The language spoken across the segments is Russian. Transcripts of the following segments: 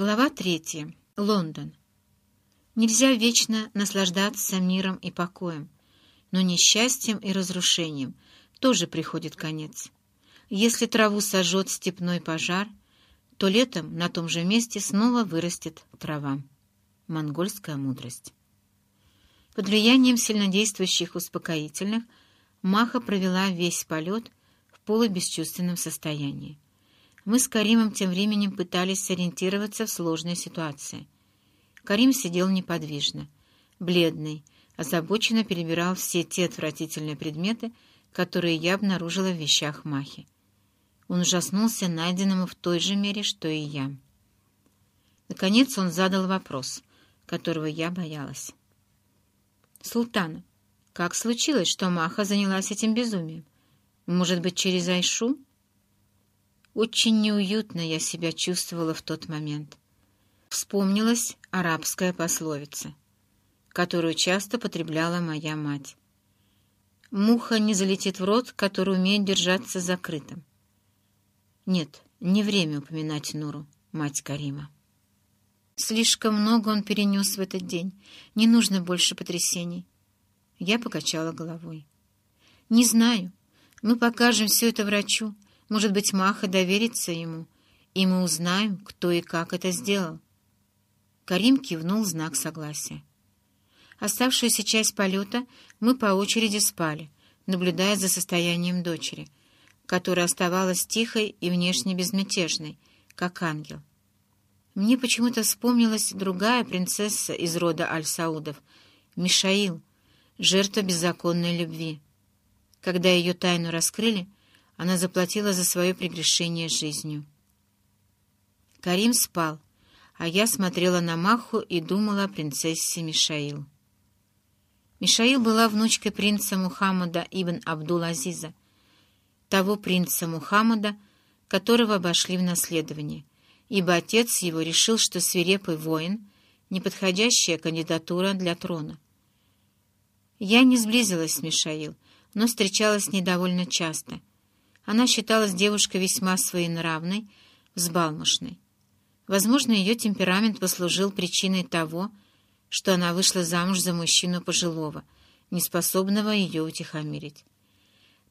Глава третья. Лондон. Нельзя вечно наслаждаться миром и покоем, но несчастьем и разрушением тоже приходит конец. Если траву сожжет степной пожар, то летом на том же месте снова вырастет трава. Монгольская мудрость. Под влиянием сильнодействующих успокоительных Маха провела весь полет в полубесчувственном состоянии. Мы с Каримом тем временем пытались сориентироваться в сложной ситуации. Карим сидел неподвижно, бледный, озабоченно перебирал все те отвратительные предметы, которые я обнаружила в вещах Махи. Он ужаснулся найденному в той же мере, что и я. Наконец он задал вопрос, которого я боялась. «Султана, как случилось, что Маха занялась этим безумием? Может быть, через Айшу?» Очень неуютно я себя чувствовала в тот момент. Вспомнилась арабская пословица, которую часто потребляла моя мать. «Муха не залетит в рот, который умеет держаться закрытым». Нет, не время упоминать Нуру, мать Карима. Слишком много он перенес в этот день. Не нужно больше потрясений. Я покачала головой. «Не знаю. Мы покажем все это врачу. Может быть, Маха доверится ему, и мы узнаем, кто и как это сделал. Карим кивнул знак согласия. Оставшуюся часть полета мы по очереди спали, наблюдая за состоянием дочери, которая оставалась тихой и внешне безмятежной, как ангел. Мне почему-то вспомнилась другая принцесса из рода Аль-Саудов, Мишаил, жертва беззаконной любви. Когда ее тайну раскрыли, она заплатила за свое прегрешение жизнью. Карим спал, а я смотрела на Маху и думала о принцессе Мишаил. Мишаил была внучкой принца Мухаммада ибн Абдул-Азиза, того принца Мухаммада, которого обошли в наследование, ибо отец его решил, что свирепый воин — неподходящая кандидатура для трона. Я не сблизилась с Мишаил, но встречалась с ней довольно часто — она считалась девушкой весьма своенравной, взбалмошной. Возможно, ее темперамент послужил причиной того, что она вышла замуж за мужчину пожилого, неспособного ее утихомирить.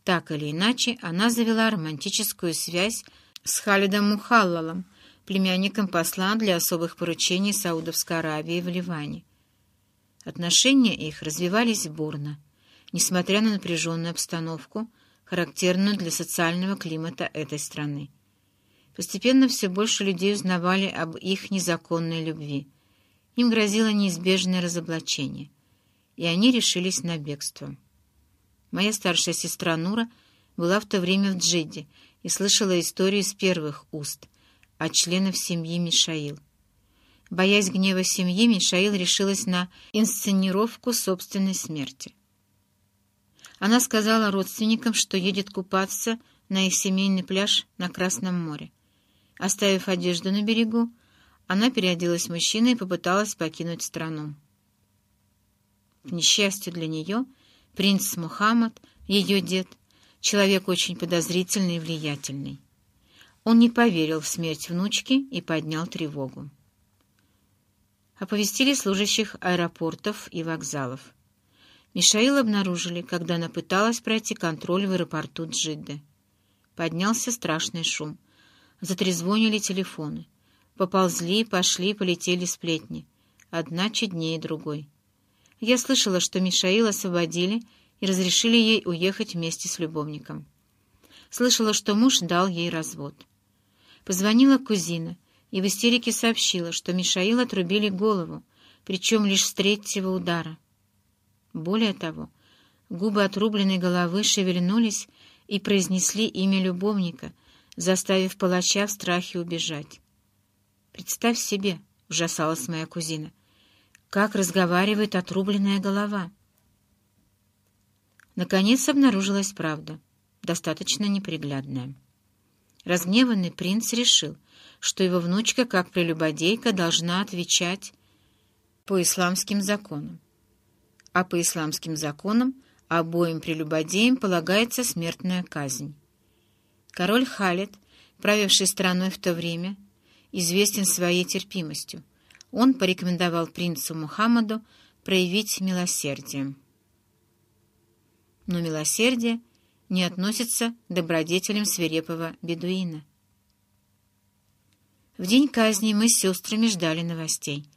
Так или иначе, она завела романтическую связь с Халидом Мухаллалом, племянником посла для особых поручений Саудовской Аравии в Ливане. Отношения их развивались бурно, несмотря на напряженную обстановку, характерную для социального климата этой страны. Постепенно все больше людей узнавали об их незаконной любви. Им грозило неизбежное разоблачение, и они решились на бегство. Моя старшая сестра Нура была в то время в Джидде и слышала историю из первых уст от членов семьи Мишаил. Боясь гнева семьи, Мишаил решилась на инсценировку собственной смерти. Она сказала родственникам, что едет купаться на их семейный пляж на Красном море. Оставив одежду на берегу, она переоделась мужчиной и попыталась покинуть страну. К несчастью для нее, принц Мухаммад, ее дед, человек очень подозрительный и влиятельный. Он не поверил в смерть внучки и поднял тревогу. Оповестили служащих аэропортов и вокзалов. Мишаил обнаружили, когда она пыталась пройти контроль в аэропорту Джидды. Поднялся страшный шум. Затрезвонили телефоны. Поползли, пошли, полетели сплетни. Одна чуднее другой. Я слышала, что Мишаил освободили и разрешили ей уехать вместе с любовником. Слышала, что муж дал ей развод. Позвонила кузина и в истерике сообщила, что Мишаил отрубили голову, причем лишь с третьего удара. Более того, губы отрубленной головы шевельнулись и произнесли имя любовника, заставив палача в страхе убежать. «Представь себе», — ужасалась моя кузина, — «как разговаривает отрубленная голова». Наконец обнаружилась правда, достаточно неприглядная. Разгневанный принц решил, что его внучка, как прелюбодейка, должна отвечать по исламским законам а по исламским законам обоим прелюбодеям полагается смертная казнь. Король Халид, правивший страной в то время, известен своей терпимостью. Он порекомендовал принцу Мухаммаду проявить милосердие. Но милосердие не относится к добродетелям свирепого бедуина. В день казни мы с сестрами ждали новостей.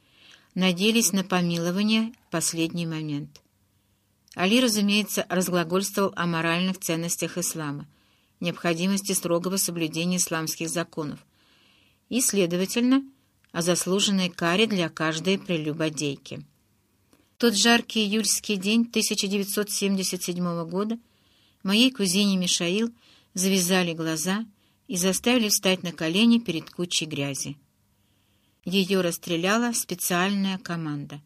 Надеялись на помилование в последний момент. Али, разумеется, разглагольствовал о моральных ценностях ислама, необходимости строгого соблюдения исламских законов и, следовательно, о заслуженной каре для каждой прелюбодейки. тот жаркий июльский день 1977 года моей кузине Мишаил завязали глаза — и заставили встать на колени перед кучей грязи. Ее расстреляла специальная команда.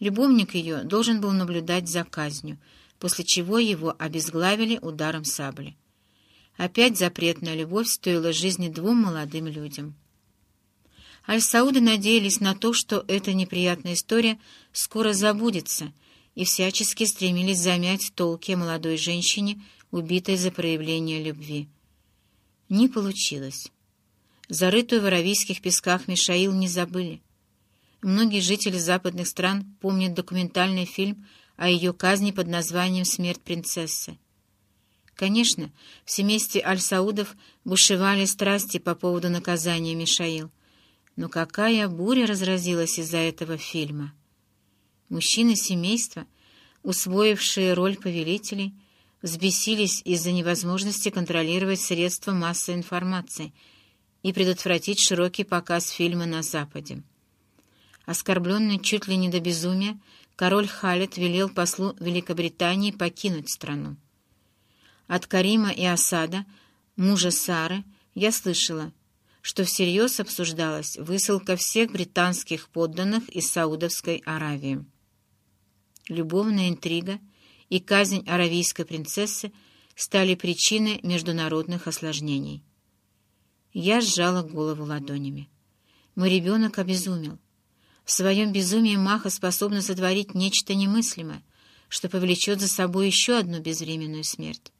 Любовник ее должен был наблюдать за казнью, после чего его обезглавили ударом сабли. Опять запретная любовь стоила жизни двум молодым людям. Аль-Сауды надеялись на то, что эта неприятная история скоро забудется, и всячески стремились замять толки молодой женщине, убитой за проявление любви. Не получилось. Зарытую в аравийских песках Мишаил не забыли. Многие жители западных стран помнят документальный фильм о ее казни под названием «Смерть принцессы». Конечно, в семействе Аль-Саудов бушевали страсти по поводу наказания Мишаил. Но какая буря разразилась из-за этого фильма! Мужчины семейства, усвоившие роль повелителей, взбесились из-за невозможности контролировать средства массовой информации и предотвратить широкий показ фильма на Западе. Оскорбленный чуть ли не до безумия, король Халид велел послу Великобритании покинуть страну. От Карима и Асада, мужа Сары, я слышала, что всерьез обсуждалась высылка всех британских подданных из Саудовской Аравии. Любовная интрига — и казнь аравийской принцессы стали причиной международных осложнений. Я сжала голову ладонями. Мой ребенок обезумел. В своем безумии Маха способна сотворить нечто немыслимое, что повлечет за собой еще одну безвременную смерть.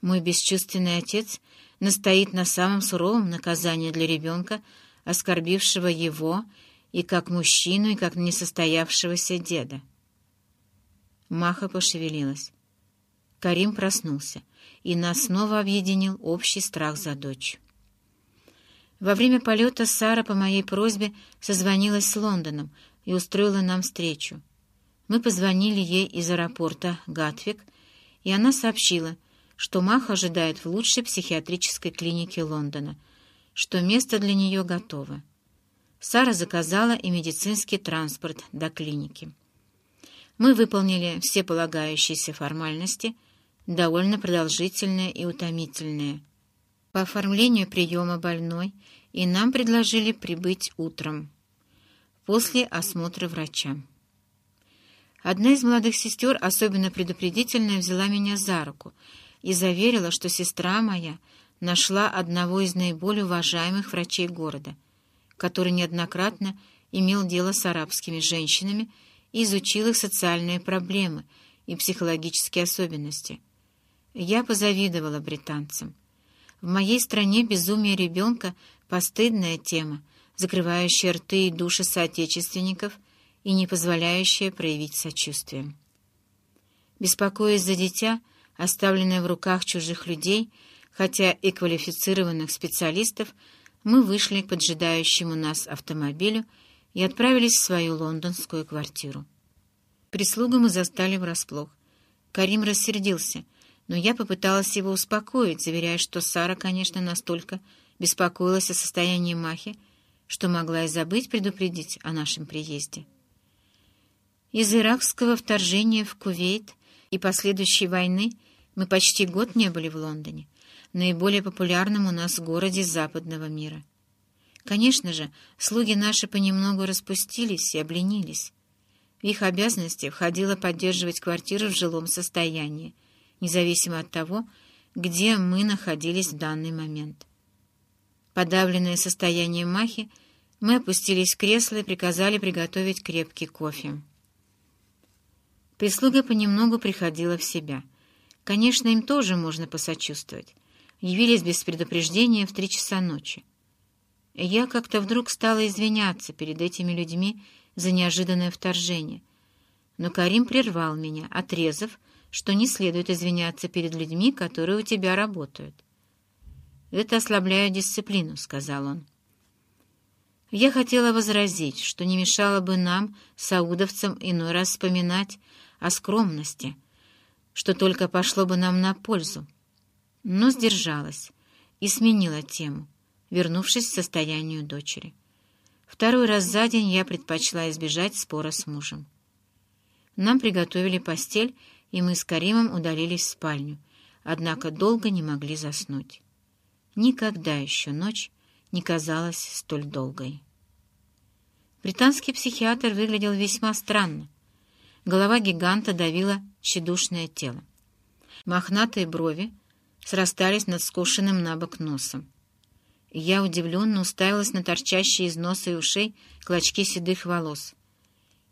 Мой бесчувственный отец настоит на самом суровом наказании для ребенка, оскорбившего его и как мужчину, и как несостоявшегося деда. Маха пошевелилась. Карим проснулся, и нас снова объединил общий страх за дочь. Во время полета Сара по моей просьбе созвонилась с Лондоном и устроила нам встречу. Мы позвонили ей из аэропорта Гатвик, и она сообщила, что Маха ожидает в лучшей психиатрической клинике Лондона, что место для нее готово. Сара заказала и медицинский транспорт до клиники. Мы выполнили все полагающиеся формальности, довольно продолжительные и утомительные, по оформлению приема больной, и нам предложили прибыть утром, после осмотра врача. Одна из молодых сестер, особенно предупредительная, взяла меня за руку и заверила, что сестра моя нашла одного из наиболее уважаемых врачей города, который неоднократно имел дело с арабскими женщинами и изучил их социальные проблемы и психологические особенности. Я позавидовала британцам. В моей стране безумие ребенка — постыдная тема, закрывающая рты и души соотечественников и не позволяющая проявить сочувствие. Беспокоясь за дитя, оставленное в руках чужих людей, хотя и квалифицированных специалистов, мы вышли к поджидающему нас автомобилю и отправились в свою лондонскую квартиру. Прислугу мы застали врасплох. Карим рассердился, но я попыталась его успокоить, заверяя, что Сара, конечно, настолько беспокоилась о состоянии Махи, что могла и забыть предупредить о нашем приезде. Из иракского вторжения в Кувейт и последующей войны мы почти год не были в Лондоне, наиболее популярном у нас городе западного мира. Конечно же, слуги наши понемногу распустились и обленились. В их обязанности входило поддерживать квартиру в жилом состоянии, независимо от того, где мы находились в данный момент. Подавленное состояние Махи, мы опустились в кресло и приказали приготовить крепкий кофе. Прислуга понемногу приходила в себя. Конечно, им тоже можно посочувствовать. Явились без предупреждения в три часа ночи. Я как-то вдруг стала извиняться перед этими людьми за неожиданное вторжение. Но Карим прервал меня, отрезав, что не следует извиняться перед людьми, которые у тебя работают. «Это ослабляет дисциплину», — сказал он. Я хотела возразить, что не мешало бы нам, саудовцам, иной раз вспоминать о скромности, что только пошло бы нам на пользу, но сдержалась и сменила тему, вернувшись к состоянию дочери. Второй раз за день я предпочла избежать спора с мужем. Нам приготовили постель, и мы с Каримом удалились в спальню, однако долго не могли заснуть. Никогда еще ночь не казалась столь долгой. Британский психиатр выглядел весьма странно. Голова гиганта давила тщедушное тело. Мохнатые брови срастались над скошенным на носом. Я удивленно уставилась на торчащие из носа и ушей клочки седых волос.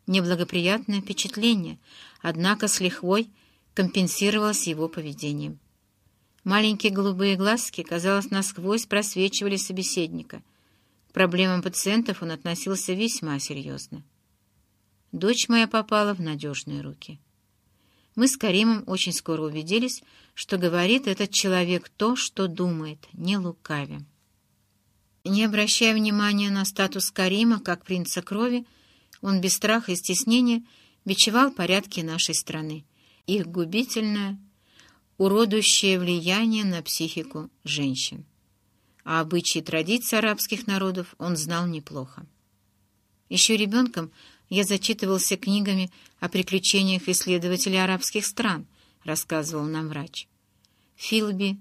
Неблагоприятное впечатление, однако с лихвой компенсировалось его поведением. Маленькие голубые глазки, казалось, насквозь просвечивали собеседника. К проблемам пациентов он относился весьма серьезно. Дочь моя попала в надежные руки. Мы с Каримом очень скоро убедились, что говорит этот человек то, что думает, не лукавя. Не обращая внимания на статус Карима как принца крови, он без страха и стеснения бичевал порядки нашей страны, их губительное, уродующее влияние на психику женщин. А обычаи и традиции арабских народов он знал неплохо. Еще ребенком я зачитывался книгами о приключениях исследователей арабских стран, рассказывал нам врач. Филби,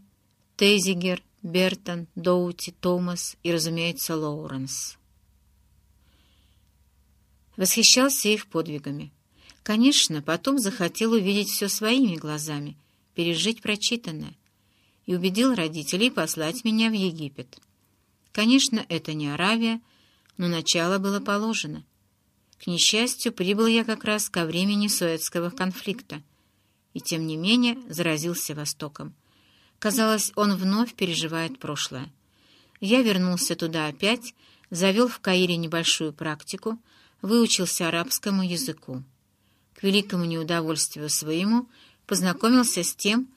Тейзигер, Бертон, Доути, Томас и, разумеется, Лоуренс. Восхищался их подвигами. Конечно, потом захотел увидеть все своими глазами, пережить прочитанное, и убедил родителей послать меня в Египет. Конечно, это не Аравия, но начало было положено. К несчастью, прибыл я как раз ко времени Суэцкого конфликта, и тем не менее заразился Востоком. Казалось, он вновь переживает прошлое. Я вернулся туда опять, завел в Каире небольшую практику, выучился арабскому языку. К великому неудовольствию своему познакомился с тем,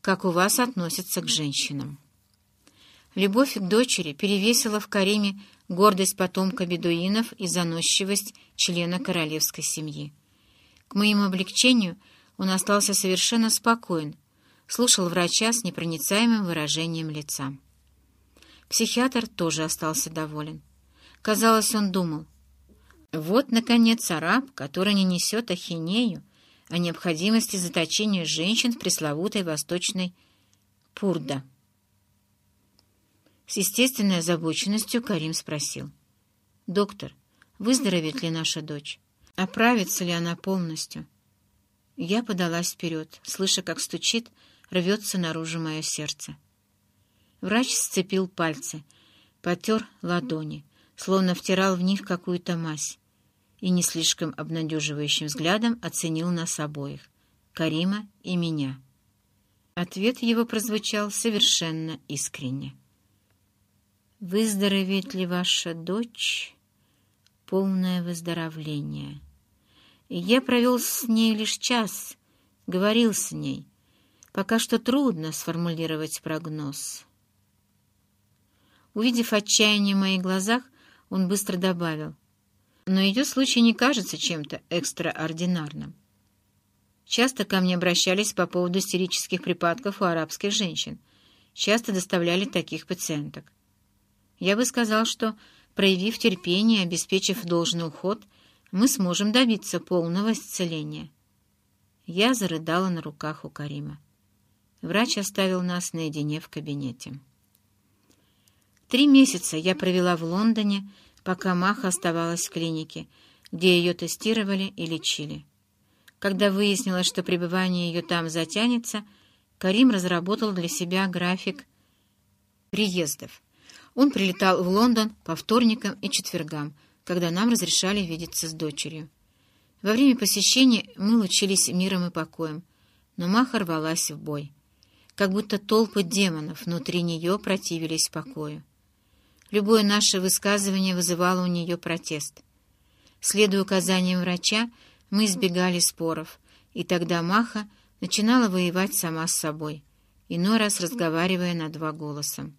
как у вас относятся к женщинам. Любовь к дочери перевесила в Кариме гордость потомка бедуинов и заносчивость члена королевской семьи. К моему облегчению он остался совершенно спокоен, слушал врача с непроницаемым выражением лица. Психиатр тоже остался доволен. Казалось, он думал, вот, наконец, араб, который не несет ахинею о необходимости заточения женщин в пресловутой восточной Пурда. С естественной озабоченностью Карим спросил. «Доктор, выздоровеет ли наша дочь? Оправится ли она полностью?» Я подалась вперед, слыша, как стучит, рвется наружу мое сердце. Врач сцепил пальцы, потер ладони, словно втирал в них какую-то мазь, и не слишком обнадеживающим взглядом оценил нас обоих, Карима и меня. Ответ его прозвучал совершенно искренне. «Выздоровеет ли ваша дочь?» «Полное выздоровление. я провел с ней лишь час, говорил с ней, Пока что трудно сформулировать прогноз. Увидев отчаяние в моих глазах, он быстро добавил, но ее случай не кажется чем-то экстраординарным. Часто ко мне обращались по поводу истерических припадков у арабских женщин. Часто доставляли таких пациенток. Я бы сказал, что, проявив терпение обеспечив должный уход, мы сможем добиться полного исцеления. Я зарыдала на руках у Карима. Врач оставил нас наедине в кабинете. Три месяца я провела в Лондоне, пока Маха оставалась в клинике, где ее тестировали и лечили. Когда выяснилось, что пребывание ее там затянется, Карим разработал для себя график приездов. Он прилетал в Лондон по вторникам и четвергам, когда нам разрешали видеться с дочерью. Во время посещения мы лучились миром и покоем, но Маха рвалась в бой как будто толпы демонов внутри нее противились покою. Любое наше высказывание вызывало у нее протест. Следуя указаниям врача, мы избегали споров, и тогда Маха начинала воевать сама с собой, иной раз разговаривая на два голоса.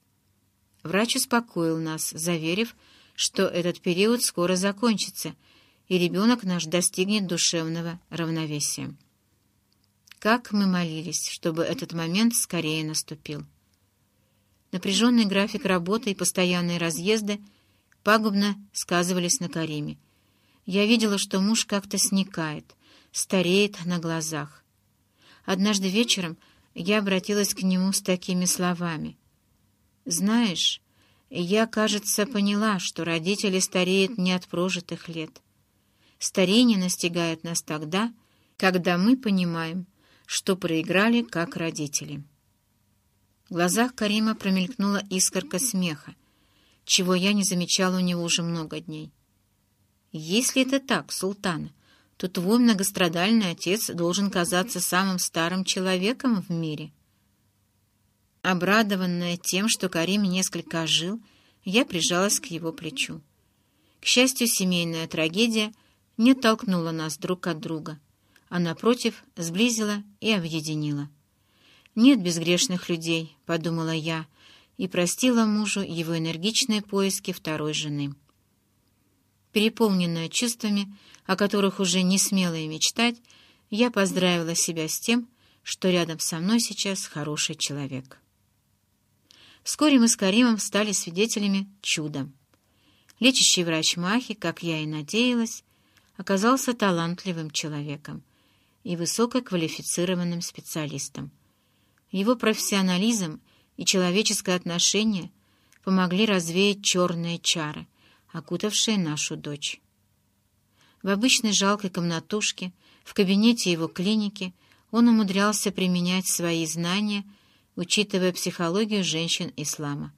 Врач успокоил нас, заверив, что этот период скоро закончится, и ребенок наш достигнет душевного равновесия. Как мы молились, чтобы этот момент скорее наступил. Напряженный график работы и постоянные разъезды пагубно сказывались на Кариме. Я видела, что муж как-то сникает, стареет на глазах. Однажды вечером я обратилась к нему с такими словами. «Знаешь, я, кажется, поняла, что родители стареют не от прожитых лет. Старение настигает нас тогда, когда мы понимаем, что проиграли как родители». В глазах Карима промелькнула искорка смеха, чего я не замечала у него уже много дней. «Если это так, султан, то твой многострадальный отец должен казаться самым старым человеком в мире». Обрадованная тем, что Карим несколько ожил, я прижалась к его плечу. К счастью, семейная трагедия не толкнула нас друг от друга, а, напротив, сблизила и объединила. «Нет безгрешных людей», — подумала я, и простила мужу его энергичные поиски второй жены. Переполненная чувствами, о которых уже не смела и мечтать, я поздравила себя с тем, что рядом со мной сейчас хороший человек. Вскоре мы с Каримом стали свидетелями чуда. Лечащий врач Махи, как я и надеялась, оказался талантливым человеком и высококвалифицированным специалистом. Его профессионализм и человеческое отношение помогли развеять черные чары, окутавшие нашу дочь. В обычной жалкой комнатушке, в кабинете его клиники, он умудрялся применять свои знания, учитывая психологию женщин ислама.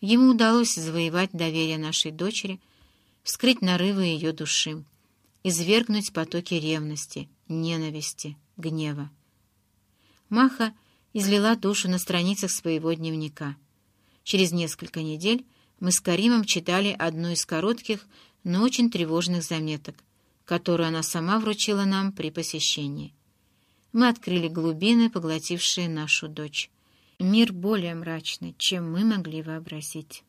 Ему удалось завоевать доверие нашей дочери, вскрыть нарывы ее души, извергнуть потоки ревности, ненависти, гнева. Маха — излила душу на страницах своего дневника. Через несколько недель мы с Каримом читали одну из коротких, но очень тревожных заметок, которую она сама вручила нам при посещении. Мы открыли глубины, поглотившие нашу дочь. Мир более мрачный, чем мы могли вообразить.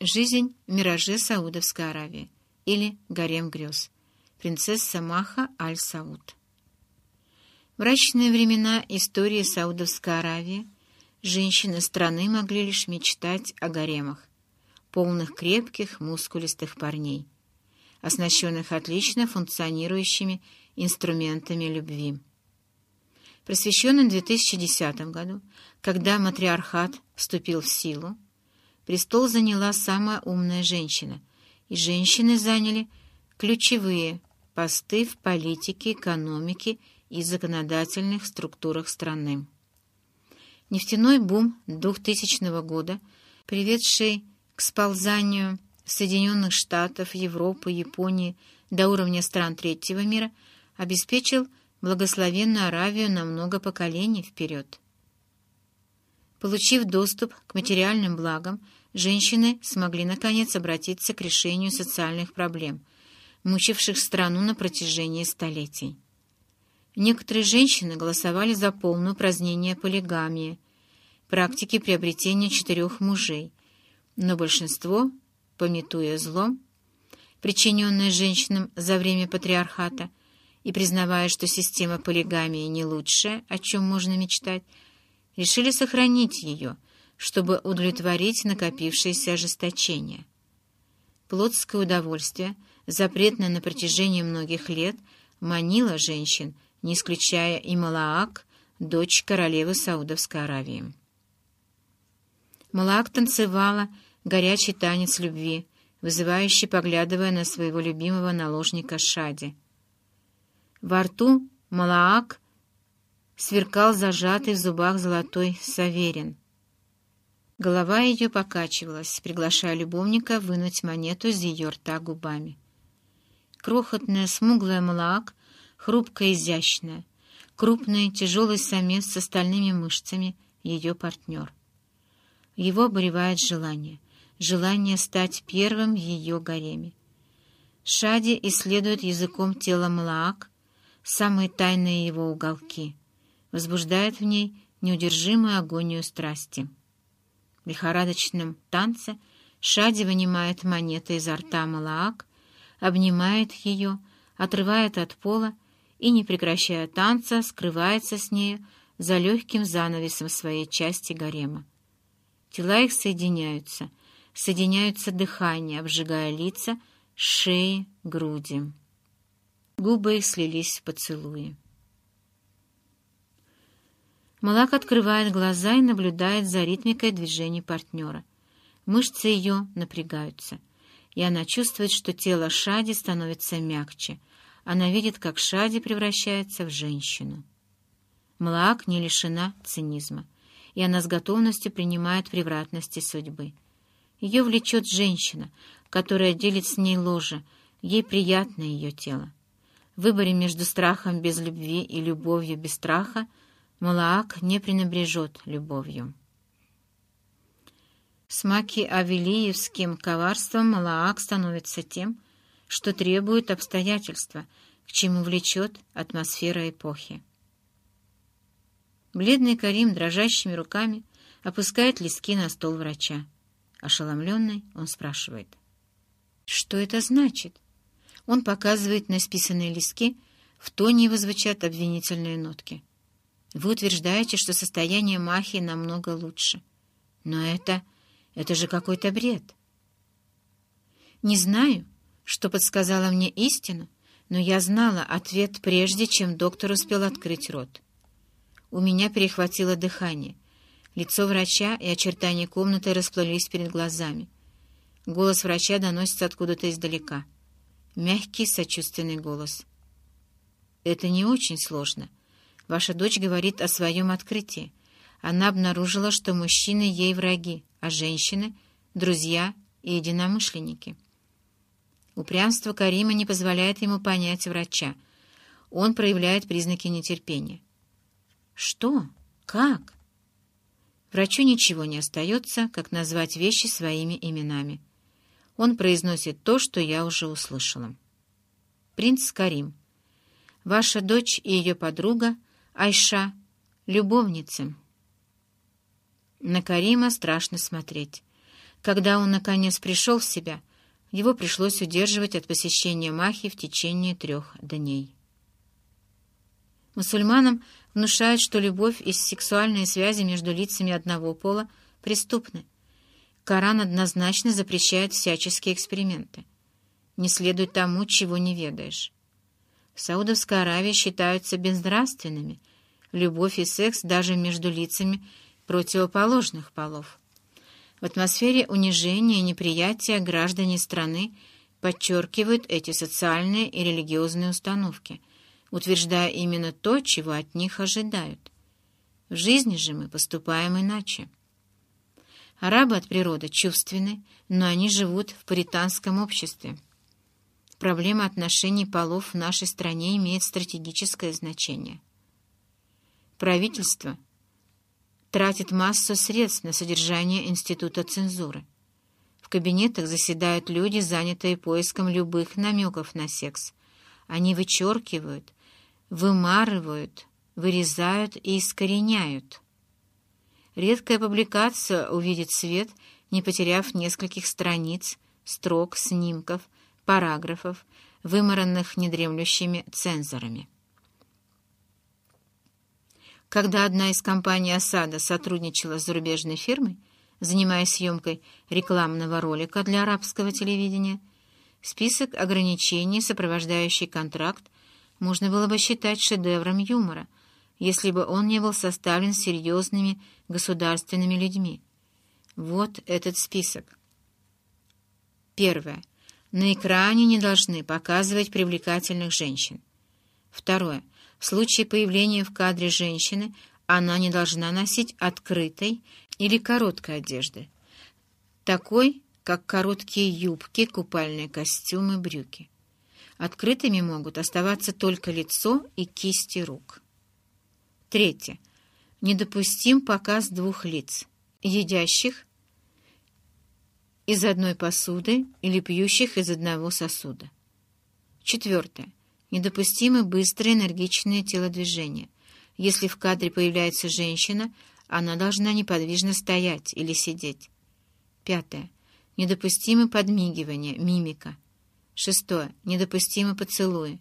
Жизнь в мираже Саудовской Аравии или «Гарем грез» принцесса Маха Аль-Сауд. В мрачные времена истории Саудовской Аравии женщины страны могли лишь мечтать о гаремах, полных крепких, мускулистых парней, оснащенных отлично функционирующими инструментами любви. Просвещенный в 2010 году, когда матриархат вступил в силу, престол заняла самая умная женщина — и женщины заняли ключевые посты в политике, экономике и законодательных структурах страны. Нефтяной бум 2000 года, приведший к сползанию Соединенных Штатов, Европы, Японии до уровня стран третьего мира, обеспечил благословенную Аравию на много поколений вперед. Получив доступ к материальным благам, женщины смогли наконец обратиться к решению социальных проблем, мучивших страну на протяжении столетий. Некоторые женщины голосовали за полное упразднение полигамии, практики приобретения четырех мужей, но большинство, пометуя зло, причиненное женщинам за время патриархата, и признавая, что система полигамии не лучшая, о чем можно мечтать, решили сохранить ее – чтобы удовлетворить накопившееся ожесточение. Плотское удовольствие, запретное на протяжении многих лет, манило женщин, не исключая и Малаак, дочь королевы Саудовской Аравии. Малаак танцевала горячий танец любви, вызывающий, поглядывая на своего любимого наложника Шади. Во рту Малаак сверкал зажатый в зубах золотой саверин — Голова ее покачивалась, приглашая любовника вынуть монету из ее рта губами. Крохотная, смуглая Малаак, хрупкая, изящная, крупный, тяжелый самец с остальными мышцами, ее партнер. Его обуревает желание, желание стать первым в ее гареме. Шади исследует языком тело Млаак, самые тайные его уголки, возбуждает в ней неудержимую агонию страсти. Лихорадочном танце Шади вынимает монеты изо рта Малаак, обнимает ее, отрывает от пола и, не прекращая танца, скрывается с нею за легким занавесом своей части гарема. Тела их соединяются, соединяются дыхание, обжигая лица, шеи, груди. Губы их слились в поцелуи. Малак открывает глаза и наблюдает за ритмикой движений партнера. Мышцы ее напрягаются, и она чувствует, что тело Шади становится мягче. Она видит, как Шади превращается в женщину. Малак не лишена цинизма, и она с готовностью принимает превратности судьбы. Ее влечет женщина, которая делит с ней ложе, ей приятно ее тело. В выборе между страхом без любви и любовью без страха — Малаак не пренебрежет любовью. С Маки-Авелиевским коварством Малаак становится тем, что требует обстоятельства, к чему влечет атмосфера эпохи. Бледный Карим дрожащими руками опускает листки на стол врача. Ошеломленный, он спрашивает. «Что это значит?» Он показывает на списанные листки, в тоне его звучат обвинительные нотки. Вы утверждаете, что состояние Махи намного лучше. Но это... это же какой-то бред. Не знаю, что подсказало мне истину, но я знала ответ прежде, чем доктор успел открыть рот. У меня перехватило дыхание. Лицо врача и очертания комнаты расплылись перед глазами. Голос врача доносится откуда-то издалека. Мягкий, сочувственный голос. «Это не очень сложно». Ваша дочь говорит о своем открытии. Она обнаружила, что мужчины ей враги, а женщины — друзья и единомышленники. Упрямство Карима не позволяет ему понять врача. Он проявляет признаки нетерпения. «Что? Как?» Врачу ничего не остается, как назвать вещи своими именами. Он произносит то, что я уже услышала. «Принц Карим, ваша дочь и ее подруга — Айша, любовница. На Карима страшно смотреть. Когда он, наконец, пришел в себя, его пришлось удерживать от посещения Махи в течение трех дней. Мусульманам внушают, что любовь и сексуальные связи между лицами одного пола преступны. Коран однозначно запрещает всяческие эксперименты. Не следуй тому, чего не ведаешь. В Саудовской Аравии считаются безнравственными любовь и секс даже между лицами противоположных полов. В атмосфере унижения и неприятия граждане страны подчеркивают эти социальные и религиозные установки, утверждая именно то, чего от них ожидают. В жизни же мы поступаем иначе. Арабы от природы чувственны, но они живут в паританском обществе проблема отношений полов в нашей стране имеет стратегическое значение. Правительство тратит массу средств на содержание института цензуры. В кабинетах заседают люди, занятые поиском любых намеков на секс. Они вычеркивают, вымарывают, вырезают и искореняют. Редкая публикация увидит свет, не потеряв нескольких страниц, строк, снимков, параграфов, вымаранных недремлющими цензорами. Когда одна из компаний «Осада» сотрудничала с зарубежной фирмой, занимаясь съемкой рекламного ролика для арабского телевидения, список ограничений, сопровождающий контракт, можно было бы считать шедевром юмора, если бы он не был составлен серьезными государственными людьми. Вот этот список. Первое. На экране не должны показывать привлекательных женщин. Второе. В случае появления в кадре женщины она не должна носить открытой или короткой одежды, такой, как короткие юбки, купальные костюмы, брюки. Открытыми могут оставаться только лицо и кисти рук. Третье. Недопустим показ двух лиц, едящих из одной посуды или пьющих из одного сосуда. Четвертое. Недопустимы быстрые энергичные телодвижения. Если в кадре появляется женщина, она должна неподвижно стоять или сидеть. Пятое. Недопустимы подмигивания, мимика. Шестое. Недопустимы поцелуи.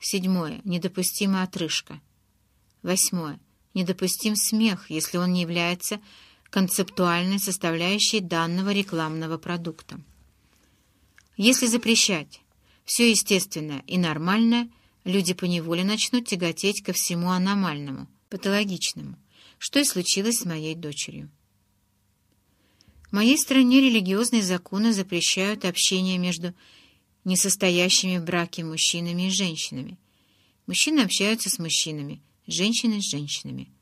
Седьмое. Недопустима отрыжка. Восьмое. Недопустим смех, если он не является концептуальной составляющей данного рекламного продукта. Если запрещать все естественное и нормальное, люди поневоле начнут тяготеть ко всему аномальному, патологичному, что и случилось с моей дочерью. В моей стране религиозные законы запрещают общение между несостоящими в браке мужчинами и женщинами. Мужчины общаются с мужчинами, женщины с женщинами.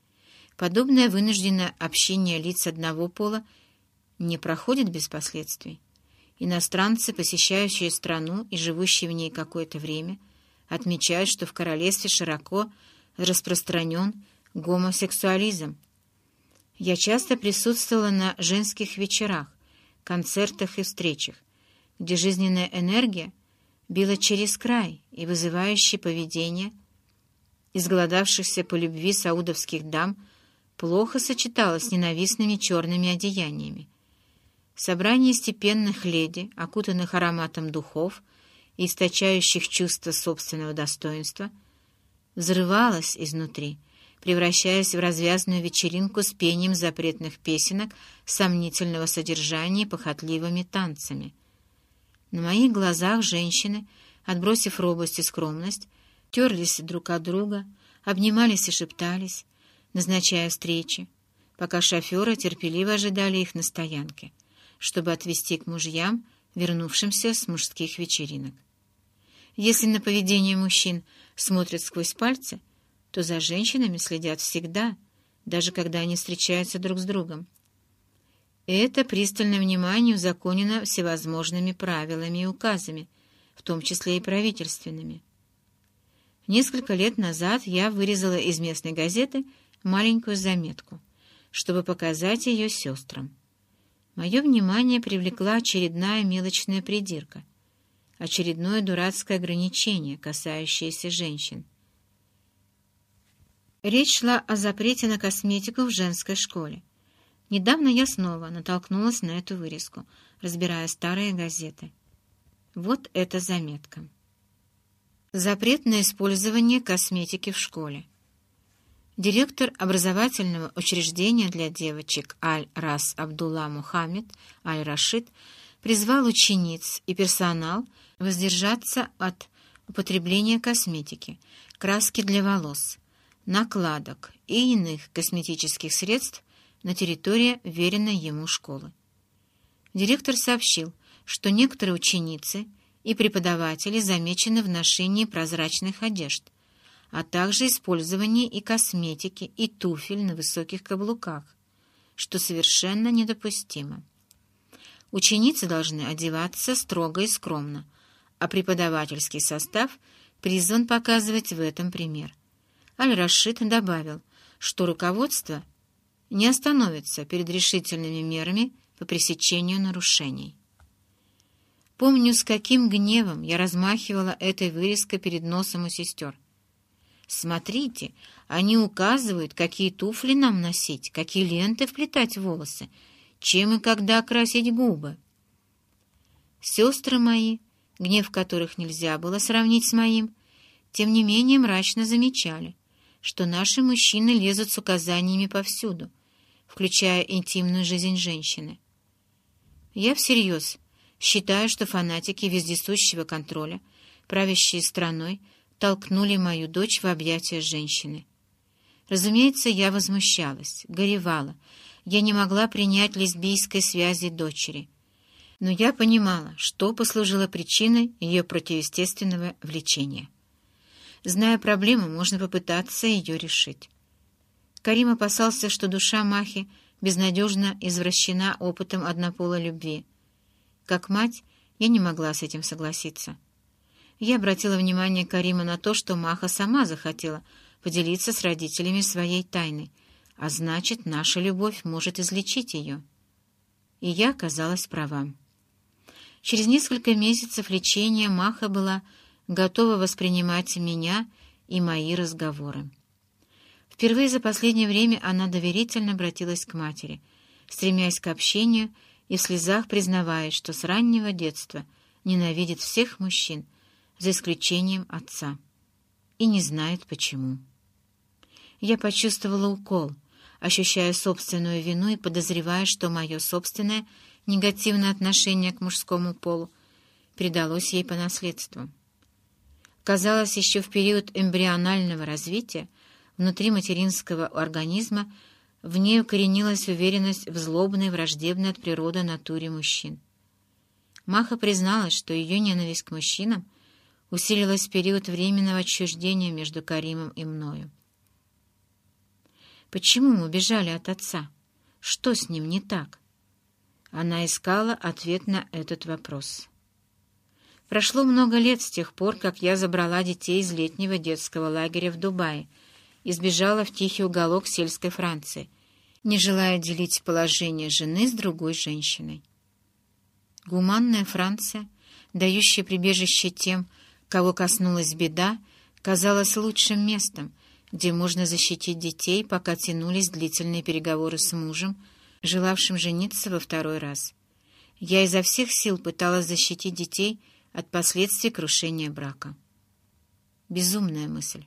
Подобное вынужденное общение лиц одного пола не проходит без последствий. Иностранцы, посещающие страну и живущие в ней какое-то время, отмечают, что в королевстве широко распространен гомосексуализм. Я часто присутствовала на женских вечерах, концертах и встречах, где жизненная энергия била через край и вызывающее поведение изголодавшихся по любви саудовских дам – плохо сочеталось с ненавистными черными одеяниями. Собрание степенных леди, окутанных ароматом духов и источающих чувство собственного достоинства, взрывалось изнутри, превращаясь в развязную вечеринку с пением запретных песенок сомнительного содержания и похотливыми танцами. На моих глазах женщины, отбросив робость и скромность, терлись друг от друга, обнимались и шептались, назначая встречи, пока шоферы терпеливо ожидали их на стоянке, чтобы отвезти к мужьям, вернувшимся с мужских вечеринок. Если на поведение мужчин смотрят сквозь пальцы, то за женщинами следят всегда, даже когда они встречаются друг с другом. Это пристальное внимание узаконено всевозможными правилами и указами, в том числе и правительственными. Несколько лет назад я вырезала из местной газеты маленькую заметку, чтобы показать ее сестрам. Мое внимание привлекла очередная мелочная придирка, очередное дурацкое ограничение, касающееся женщин. Речь шла о запрете на косметику в женской школе. Недавно я снова натолкнулась на эту вырезку, разбирая старые газеты. Вот эта заметка. Запрет на использование косметики в школе. Директор образовательного учреждения для девочек Аль-Рас Абдулла Мухаммед Аль-Рашид призвал учениц и персонал воздержаться от употребления косметики, краски для волос, накладок и иных косметических средств на территории веренной ему школы. Директор сообщил, что некоторые ученицы и преподаватели замечены в ношении прозрачных одежд – а также использование и косметики, и туфель на высоких каблуках, что совершенно недопустимо. Ученицы должны одеваться строго и скромно, а преподавательский состав призван показывать в этом пример. Аль-Рашид добавил, что руководство не остановится перед решительными мерами по пресечению нарушений. Помню, с каким гневом я размахивала этой вырезкой перед носом у сестер. Смотрите, они указывают, какие туфли нам носить, какие ленты вплетать в волосы, чем и когда красить губы. Сестры мои, гнев которых нельзя было сравнить с моим, тем не менее мрачно замечали, что наши мужчины лезут с указаниями повсюду, включая интимную жизнь женщины. Я всерьез считаю, что фанатики вездесущего контроля, правящие страной, толкнули мою дочь в объятия женщины. Разумеется, я возмущалась, горевала. Я не могла принять лесбийской связи дочери. Но я понимала, что послужило причиной ее противоестественного влечения. Зная проблему, можно попытаться ее решить. Карим опасался, что душа Махи безнадежно извращена опытом однополой любви. Как мать, я не могла с этим согласиться. Я обратила внимание Карима на то, что Маха сама захотела поделиться с родителями своей тайной, а значит, наша любовь может излечить ее. И я оказалась права. Через несколько месяцев лечения Маха была готова воспринимать меня и мои разговоры. Впервые за последнее время она доверительно обратилась к матери, стремясь к общению и в слезах признаваясь, что с раннего детства ненавидит всех мужчин, за исключением отца, и не знает почему. Я почувствовала укол, ощущая собственную вину и подозревая, что мое собственное негативное отношение к мужскому полу передалось ей по наследству. Казалось, еще в период эмбрионального развития внутри материнского организма в ней укоренилась уверенность в злобной, враждебной от природы натуре мужчин. Маха призналась, что ее ненависть к мужчинам усилилась период временного отчуждения между Каримом и мною. Почему мы бежали от отца? Что с ним не так? Она искала ответ на этот вопрос. Прошло много лет с тех пор, как я забрала детей из летнего детского лагеря в Дубае и сбежала в тихий уголок сельской Франции, не желая делить положение жены с другой женщиной. Гуманная Франция, дающая прибежище тем, кого коснулась беда, казалась лучшим местом, где можно защитить детей, пока тянулись длительные переговоры с мужем, желавшим жениться во второй раз. Я изо всех сил пыталась защитить детей от последствий крушения брака. Безумная мысль.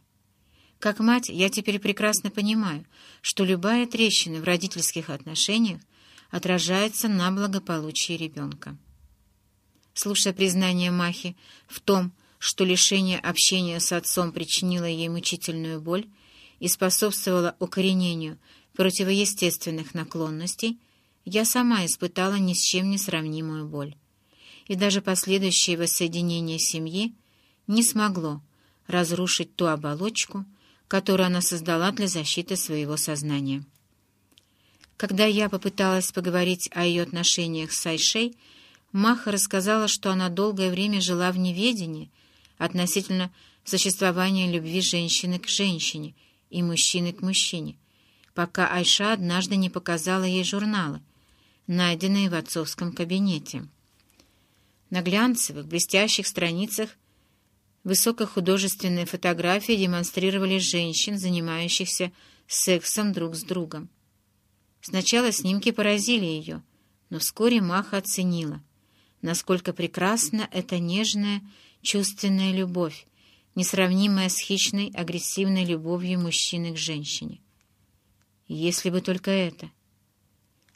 Как мать, я теперь прекрасно понимаю, что любая трещина в родительских отношениях отражается на благополучии ребенка. Слушая признание Махи в том, что лишение общения с отцом причинило ей мучительную боль и способствовало укоренению противоестественных наклонностей, я сама испытала ни с чем не сравнимую боль. И даже последующее воссоединение семьи не смогло разрушить ту оболочку, которую она создала для защиты своего сознания. Когда я попыталась поговорить о ее отношениях с Айшей, Маха рассказала, что она долгое время жила в неведении относительно существования любви женщины к женщине и мужчины к мужчине, пока Айша однажды не показала ей журналы, найденные в отцовском кабинете. На глянцевых, блестящих страницах высокохудожественные фотографии демонстрировали женщин, занимающихся сексом друг с другом. Сначала снимки поразили ее, но вскоре Маха оценила, насколько прекрасна эта нежная, чувственная любовь, несравнимая с хищной, агрессивной любовью мужчины к женщине. Если бы только это.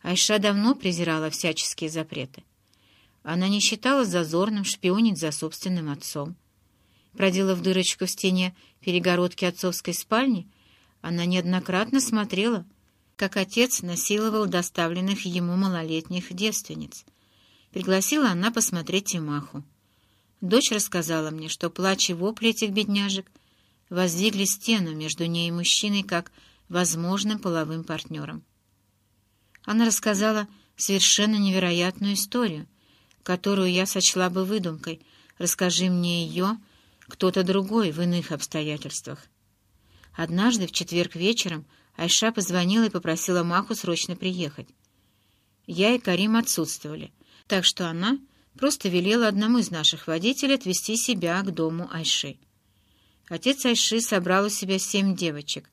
Айша давно презирала всяческие запреты. Она не считала зазорным шпионить за собственным отцом. Проделав дырочку в стене перегородки отцовской спальни, она неоднократно смотрела, как отец насиловал доставленных ему малолетних девственниц. Пригласила она посмотреть Тимаху. Дочь рассказала мне, что плач и вопли этих бедняжек воздвигли стену между ней и мужчиной как возможным половым партнером. Она рассказала совершенно невероятную историю, которую я сочла бы выдумкой. Расскажи мне ее кто-то другой в иных обстоятельствах. Однажды в четверг вечером Айша позвонила и попросила Маху срочно приехать. Я и Карим отсутствовали, так что она просто велела одному из наших водителей отвезти себя к дому Айши. Отец Айши собрал у себя семь девочек,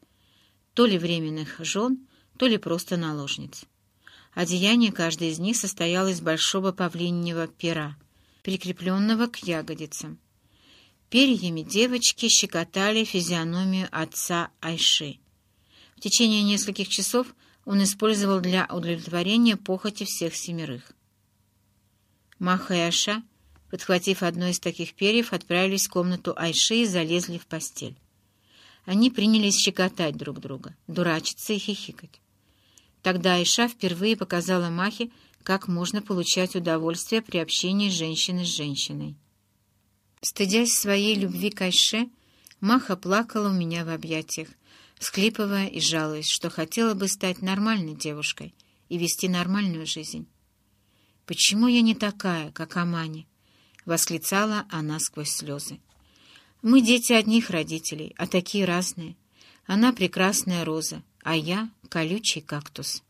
то ли временных жен, то ли просто наложниц. Одеяние каждой из них состояло из большого павлиньего пера, прикрепленного к ягодицам. Перьями девочки щекотали физиономию отца Айши. В течение нескольких часов он использовал для удовлетворения похоти всех семерых. Маха и Аша, подхватив одно из таких перьев, отправились в комнату Айши и залезли в постель. Они принялись щекотать друг друга, дурачиться и хихикать. Тогда Айша впервые показала Махе, как можно получать удовольствие при общении женщины с женщиной. Стыдясь своей любви к Айше, Маха плакала у меня в объятиях, всклипывая и жалуясь, что хотела бы стать нормальной девушкой и вести нормальную жизнь. «Почему я не такая, как Амани?» — восклицала она сквозь слезы. Мы дети одних родителей, а такие разные. Она прекрасная роза, а я — колючий кактус.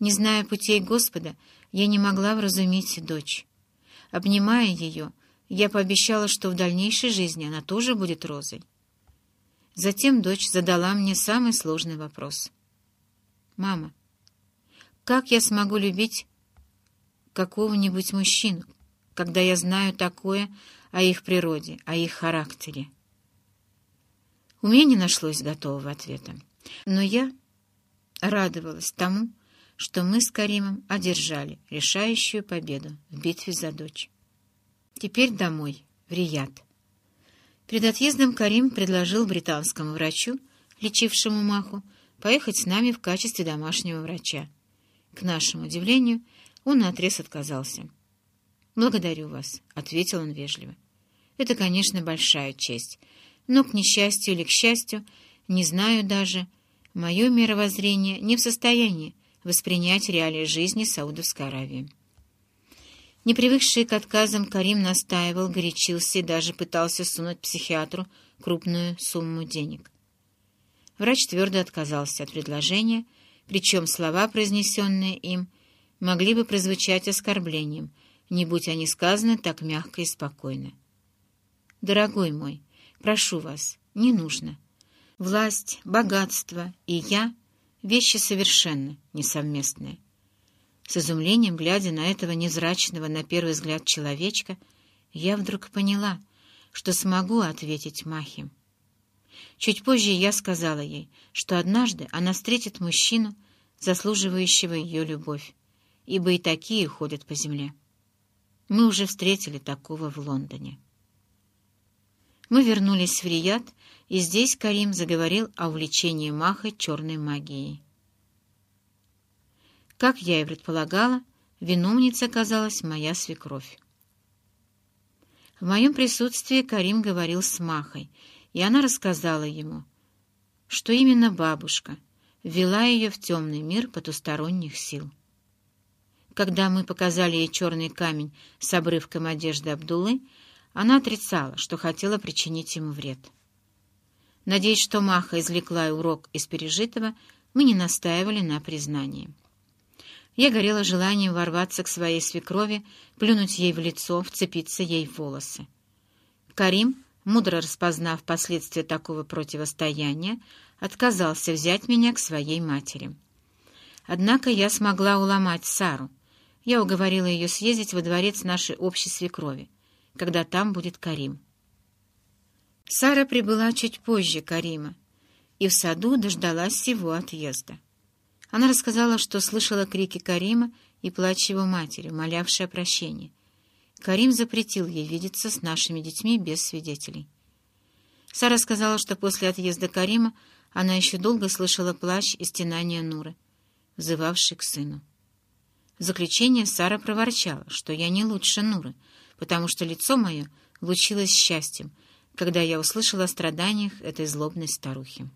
Не зная путей Господа, я не могла вразумить дочь. Обнимая ее, я пообещала, что в дальнейшей жизни она тоже будет розой. Затем дочь задала мне самый сложный вопрос. «Мама, как я смогу любить какого-нибудь мужчину, когда я знаю такое о их природе, о их характере?» У меня не нашлось готового ответа, но я радовалась тому, что мы с Каримом одержали решающую победу в битве за дочь. Теперь домой, в Рияд. Перед отъездом Карим предложил британскому врачу, лечившему Маху, поехать с нами в качестве домашнего врача. К нашему удивлению, он наотрез отказался. «Благодарю вас», — ответил он вежливо. «Это, конечно, большая честь, но, к несчастью или к счастью, не знаю даже, мое мировоззрение не в состоянии воспринять реалии жизни Саудовской Аравии. Не привыкший к отказам, Карим настаивал, горячился и даже пытался сунуть психиатру крупную сумму денег. Врач твердо отказался от предложения, причем слова, произнесенные им, могли бы прозвучать оскорблением, не будь они сказаны так мягко и спокойно. «Дорогой мой, прошу вас, не нужно. Власть, богатство и я — вещи совершенно несовместные. С изумлением, глядя на этого незрачного на первый взгляд человечка, я вдруг поняла, что смогу ответить Махе. Чуть позже я сказала ей, что однажды она встретит мужчину, заслуживающего ее любовь, ибо и такие ходят по земле. Мы уже встретили такого в Лондоне. Мы вернулись в Рияд, и здесь Карим заговорил о увлечении Махой черной магией. Как я и предполагала, виновницей оказалась моя свекровь. В моем присутствии Карим говорил с Махой, и она рассказала ему, что именно бабушка ввела ее в темный мир потусторонних сил. Когда мы показали ей черный камень с обрывком одежды Абдулы, она отрицала, что хотела причинить ему вред. Надеясь, что Маха извлекла урок из пережитого, мы не настаивали на признании. Я горела желанием ворваться к своей свекрови, плюнуть ей в лицо, вцепиться ей в волосы. Карим, мудро распознав последствия такого противостояния, отказался взять меня к своей матери. Однако я смогла уломать Сару. Я уговорила ее съездить во дворец нашей общей свекрови когда там будет Карим. Сара прибыла чуть позже Карима и в саду дождалась его отъезда. Она рассказала, что слышала крики Карима и плач его матери, молявшей о. Карим запретил ей видеться с нашими детьми без свидетелей. Сара сказала, что после отъезда Карима она еще долго слышала плач и стенания Нуры, взывавшей к сыну. В заключение Сара проворчала, что я не лучше Нуры, потому что лицо мое лучилось счастьем, когда я услышала о страданиях этой злобной старухи.